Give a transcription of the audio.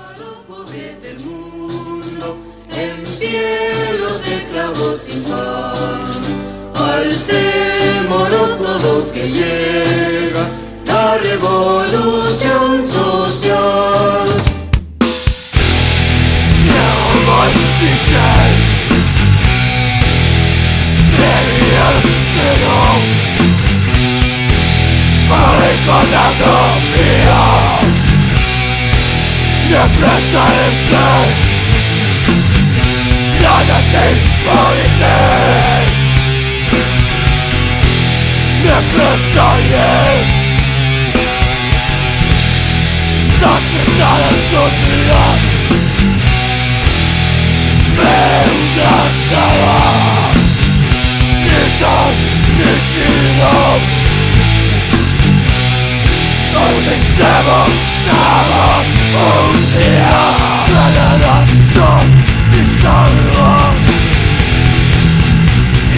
Para los pobres del mundo, en pie los esclavos sin pan. Alcémonos todos que llega la revolución social. Para recordando Nie przestałem się Nada tej Nie przestaję Zapierdalę studia Pełna sala Nie są To już jest